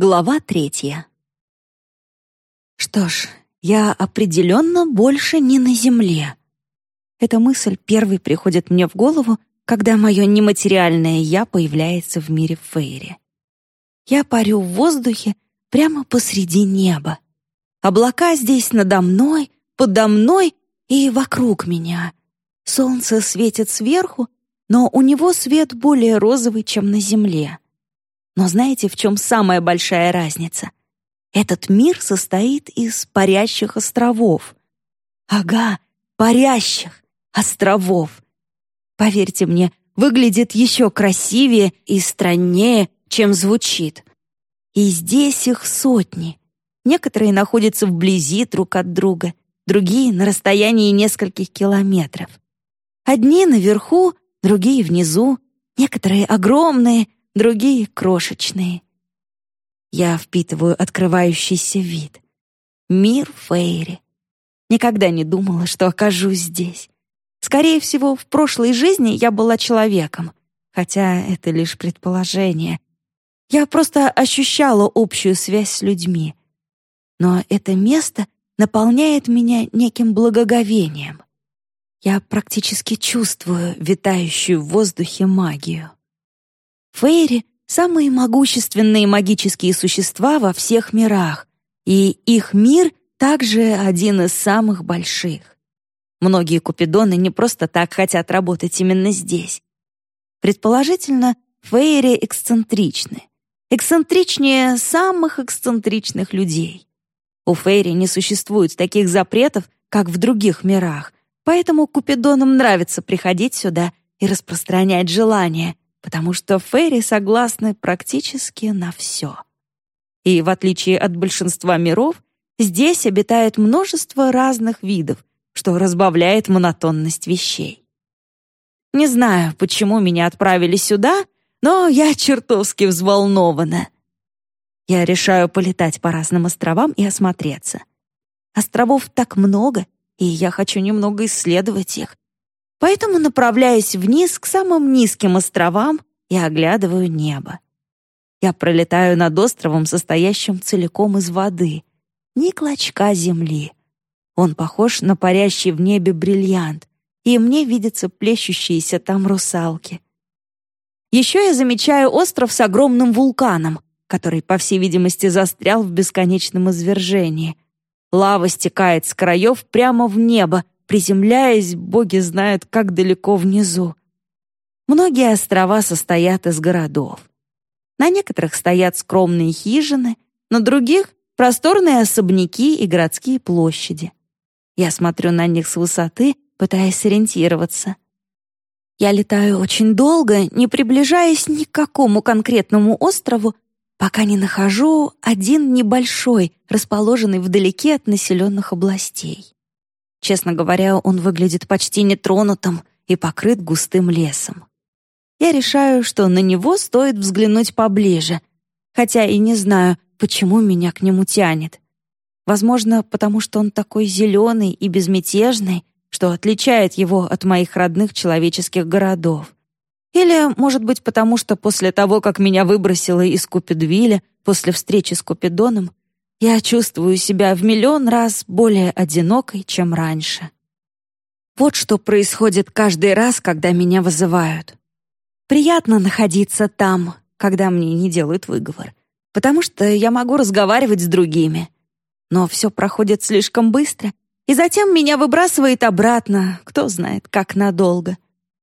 Глава третья. Что ж, я определенно больше не на земле. Эта мысль первой приходит мне в голову, когда мое нематериальное «я» появляется в мире Фейри. Я парю в воздухе прямо посреди неба. Облака здесь надо мной, подо мной и вокруг меня. Солнце светит сверху, но у него свет более розовый, чем на земле. Но знаете, в чем самая большая разница? Этот мир состоит из парящих островов. Ага, парящих островов. Поверьте мне, выглядит еще красивее и страннее, чем звучит. И здесь их сотни. Некоторые находятся вблизи друг от друга, другие — на расстоянии нескольких километров. Одни наверху, другие внизу, некоторые огромные, другие — крошечные. Я впитываю открывающийся вид. Мир Фейри. Никогда не думала, что окажусь здесь. Скорее всего, в прошлой жизни я была человеком, хотя это лишь предположение. Я просто ощущала общую связь с людьми. Но это место наполняет меня неким благоговением. Я практически чувствую витающую в воздухе магию. Фейри — самые могущественные магические существа во всех мирах, и их мир также один из самых больших. Многие купидоны не просто так хотят работать именно здесь. Предположительно, фейри эксцентричны. Эксцентричнее самых эксцентричных людей. У фейри не существует таких запретов, как в других мирах, поэтому купидонам нравится приходить сюда и распространять желания, потому что фейри согласны практически на все. И в отличие от большинства миров, здесь обитает множество разных видов, что разбавляет монотонность вещей. Не знаю, почему меня отправили сюда, но я чертовски взволнована. Я решаю полетать по разным островам и осмотреться. Островов так много, и я хочу немного исследовать их, Поэтому направляюсь вниз к самым низким островам и оглядываю небо. Я пролетаю над островом, состоящим целиком из воды. Ни клочка земли. Он похож на парящий в небе бриллиант, и мне видятся плещущиеся там русалки. Еще я замечаю остров с огромным вулканом, который, по всей видимости, застрял в бесконечном извержении. Лава стекает с краев прямо в небо, приземляясь, боги знают, как далеко внизу. Многие острова состоят из городов. На некоторых стоят скромные хижины, на других — просторные особняки и городские площади. Я смотрю на них с высоты, пытаясь сориентироваться. Я летаю очень долго, не приближаясь ни к какому конкретному острову, пока не нахожу один небольшой, расположенный вдалеке от населенных областей. Честно говоря, он выглядит почти нетронутым и покрыт густым лесом. Я решаю, что на него стоит взглянуть поближе, хотя и не знаю, почему меня к нему тянет. Возможно, потому что он такой зеленый и безмятежный, что отличает его от моих родных человеческих городов. Или, может быть, потому что после того, как меня выбросило из Купидвиля после встречи с Купидоном, я чувствую себя в миллион раз более одинокой, чем раньше. Вот что происходит каждый раз, когда меня вызывают. Приятно находиться там, когда мне не делают выговор, потому что я могу разговаривать с другими. Но все проходит слишком быстро, и затем меня выбрасывает обратно, кто знает, как надолго.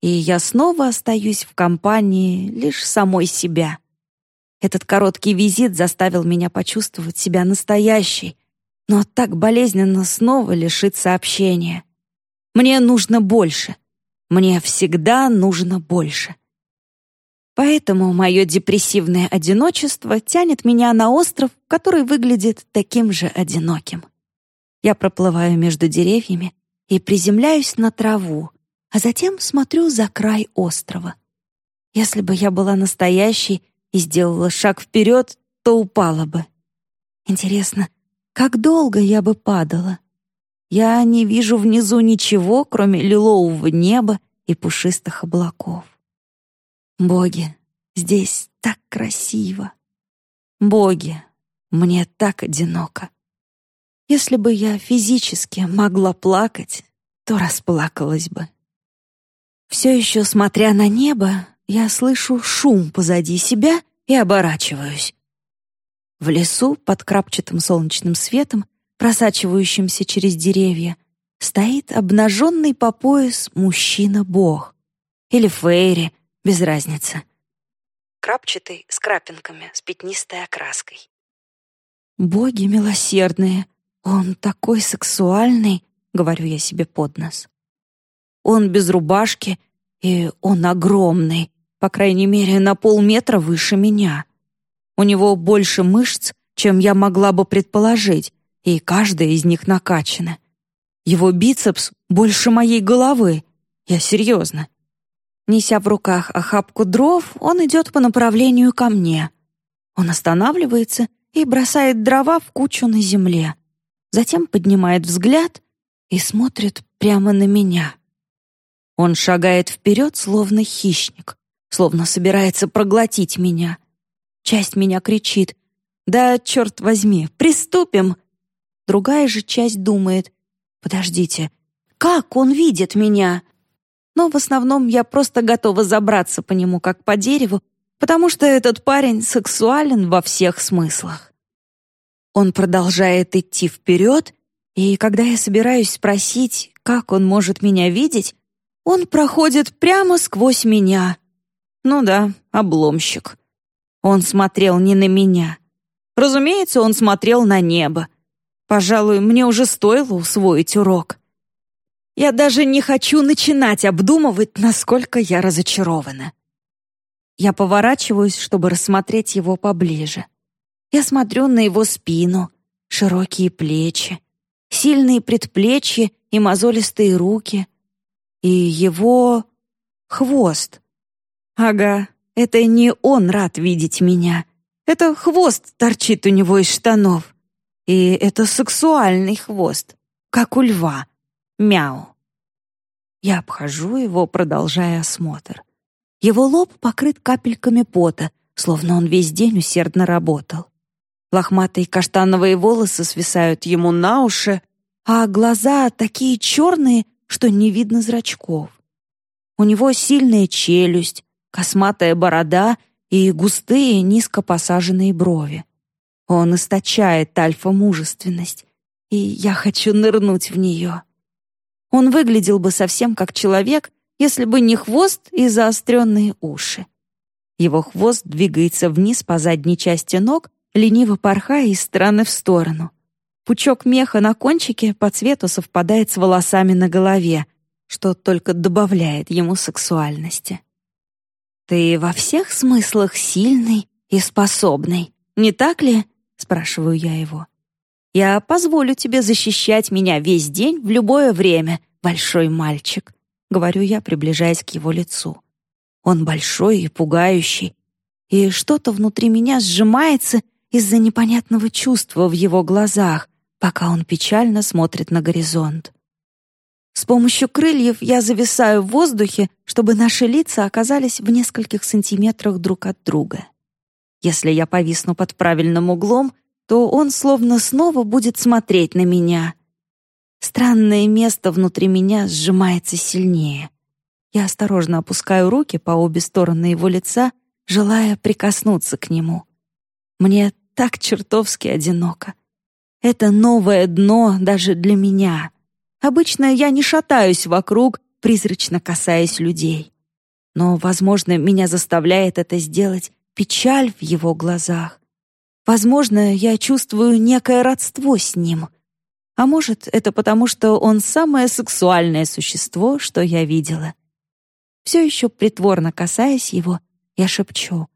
И я снова остаюсь в компании лишь самой себя. Этот короткий визит заставил меня почувствовать себя настоящей, но так болезненно снова лишиться общения. Мне нужно больше. Мне всегда нужно больше. Поэтому мое депрессивное одиночество тянет меня на остров, который выглядит таким же одиноким. Я проплываю между деревьями и приземляюсь на траву, а затем смотрю за край острова. Если бы я была настоящей, и сделала шаг вперед, то упала бы. Интересно, как долго я бы падала? Я не вижу внизу ничего, кроме лилового неба и пушистых облаков. Боги, здесь так красиво. Боги, мне так одиноко. Если бы я физически могла плакать, то расплакалась бы. Все еще смотря на небо, я слышу шум позади себя и оборачиваюсь. В лесу под крапчатым солнечным светом, просачивающимся через деревья, стоит обнаженный по пояс мужчина-бог. Или Фейри, без разницы. Крапчатый, с крапинками, с пятнистой окраской. «Боги милосердные, он такой сексуальный», — говорю я себе под нос. Он без рубашки, и он огромный, по крайней мере, на полметра выше меня. У него больше мышц, чем я могла бы предположить, и каждая из них накачана. Его бицепс больше моей головы. Я серьезно. Неся в руках охапку дров, он идет по направлению ко мне. Он останавливается и бросает дрова в кучу на земле. Затем поднимает взгляд и смотрит прямо на меня. Он шагает вперед, словно хищник, словно собирается проглотить меня. Часть меня кричит «Да, черт возьми, приступим!» Другая же часть думает «Подождите, как он видит меня?» Но в основном я просто готова забраться по нему, как по дереву, потому что этот парень сексуален во всех смыслах. Он продолжает идти вперед, и когда я собираюсь спросить, как он может меня видеть, он проходит прямо сквозь меня. Ну да, обломщик. Он смотрел не на меня. Разумеется, он смотрел на небо. Пожалуй, мне уже стоило усвоить урок. Я даже не хочу начинать обдумывать, насколько я разочарована. Я поворачиваюсь, чтобы рассмотреть его поближе. Я смотрю на его спину, широкие плечи, сильные предплечья и мозолистые руки, и его хвост. Ага, это не он рад видеть меня. Это хвост торчит у него из штанов. И это сексуальный хвост, как у льва. Мяу. Я обхожу его, продолжая осмотр. Его лоб покрыт капельками пота, словно он весь день усердно работал. Лохматые каштановые волосы свисают ему на уши, а глаза такие черные, что не видно зрачков. У него сильная челюсть, косматая борода и густые низко посаженные брови. Он источает альфа-мужественность, и я хочу нырнуть в нее. Он выглядел бы совсем как человек, если бы не хвост и заостренные уши. Его хвост двигается вниз по задней части ног, лениво порхая из стороны в сторону. Пучок меха на кончике по цвету совпадает с волосами на голове, что только добавляет ему сексуальности. «Ты во всех смыслах сильный и способный, не так ли?» — спрашиваю я его. Я позволю тебе защищать меня весь день в любое время, большой мальчик», — говорю я, приближаясь к его лицу. Он большой и пугающий, и что-то внутри меня сжимается из-за непонятного чувства в его глазах, пока он печально смотрит на горизонт. С помощью крыльев я зависаю в воздухе, чтобы наши лица оказались в нескольких сантиметрах друг от друга. Если я повисну под правильным углом — то он словно снова будет смотреть на меня. Странное место внутри меня сжимается сильнее. Я осторожно опускаю руки по обе стороны его лица, желая прикоснуться к нему. Мне так чертовски одиноко. Это новое дно даже для меня. Обычно я не шатаюсь вокруг, призрачно касаясь людей. Но, возможно, меня заставляет это сделать печаль в его глазах. Возможно, я чувствую некое родство с ним. А может, это потому, что он самое сексуальное существо, что я видела. Все еще притворно касаясь его, я шепчу.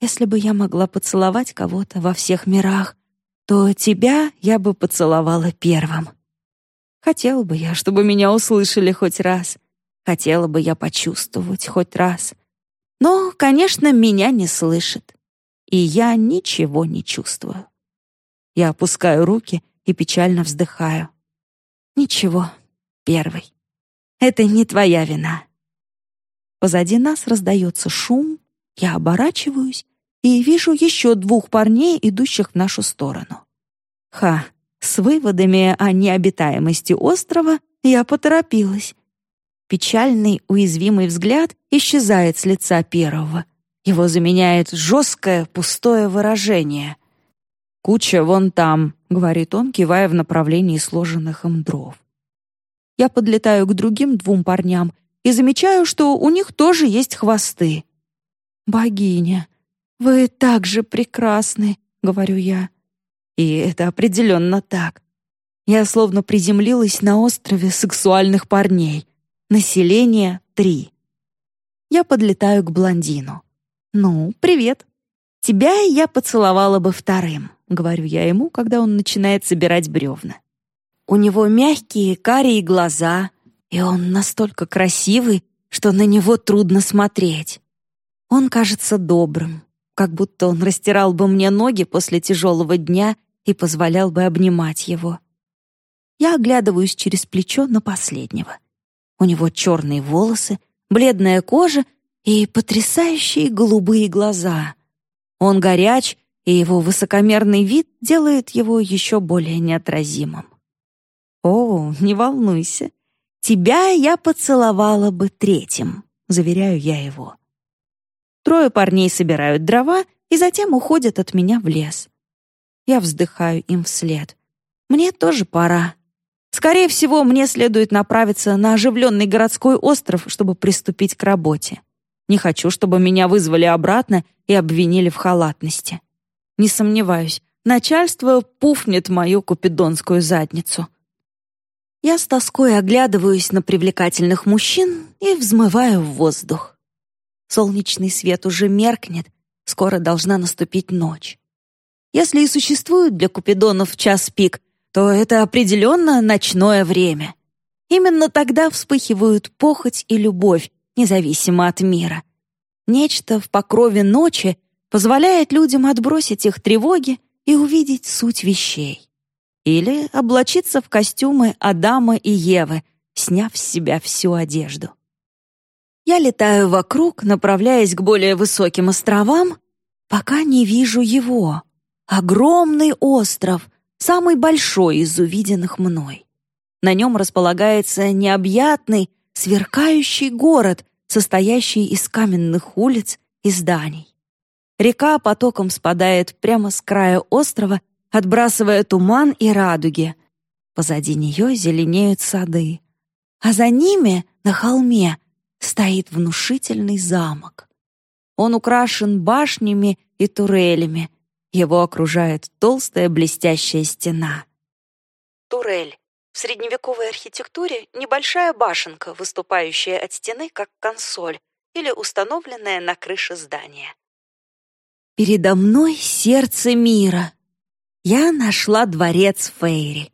Если бы я могла поцеловать кого-то во всех мирах, то тебя я бы поцеловала первым. Хотела бы я, чтобы меня услышали хоть раз. Хотела бы я почувствовать хоть раз. Но, конечно, меня не слышат и я ничего не чувствую. Я опускаю руки и печально вздыхаю. Ничего, первый. Это не твоя вина. Позади нас раздается шум, я оборачиваюсь и вижу еще двух парней, идущих в нашу сторону. Ха, с выводами о необитаемости острова я поторопилась. Печальный, уязвимый взгляд исчезает с лица первого. Его заменяет жесткое, пустое выражение. «Куча вон там», — говорит он, кивая в направлении сложенных им дров. Я подлетаю к другим двум парням и замечаю, что у них тоже есть хвосты. «Богиня, вы так же прекрасны», — говорю я. И это определенно так. Я словно приземлилась на острове сексуальных парней. Население — три. Я подлетаю к блондину. «Ну, привет. Тебя я поцеловала бы вторым», — говорю я ему, когда он начинает собирать бревна. У него мягкие карие глаза, и он настолько красивый, что на него трудно смотреть. Он кажется добрым, как будто он растирал бы мне ноги после тяжелого дня и позволял бы обнимать его. Я оглядываюсь через плечо на последнего. У него черные волосы, бледная кожа и потрясающие голубые глаза. Он горяч, и его высокомерный вид делает его еще более неотразимым. «О, не волнуйся, тебя я поцеловала бы третьим», — заверяю я его. Трое парней собирают дрова и затем уходят от меня в лес. Я вздыхаю им вслед. Мне тоже пора. Скорее всего, мне следует направиться на оживленный городской остров, чтобы приступить к работе. Не хочу, чтобы меня вызвали обратно и обвинили в халатности. Не сомневаюсь, начальство пуфнет мою купидонскую задницу. Я с тоской оглядываюсь на привлекательных мужчин и взмываю в воздух. Солнечный свет уже меркнет, скоро должна наступить ночь. Если и существует для купидонов час пик, то это определенно ночное время. Именно тогда вспыхивают похоть и любовь, независимо от мира. Нечто в покрове ночи позволяет людям отбросить их тревоги и увидеть суть вещей. Или облачиться в костюмы Адама и Евы, сняв с себя всю одежду. Я летаю вокруг, направляясь к более высоким островам, пока не вижу его. Огромный остров, самый большой из увиденных мной. На нем располагается необъятный, сверкающий город, состоящий из каменных улиц и зданий. Река потоком спадает прямо с края острова, отбрасывая туман и радуги. Позади нее зеленеют сады. А за ними, на холме, стоит внушительный замок. Он украшен башнями и турелями, его окружает толстая блестящая стена. Турель. В средневековой архитектуре небольшая башенка, выступающая от стены как консоль или установленная на крыше здания. Передо мной сердце мира. Я нашла дворец Фейри.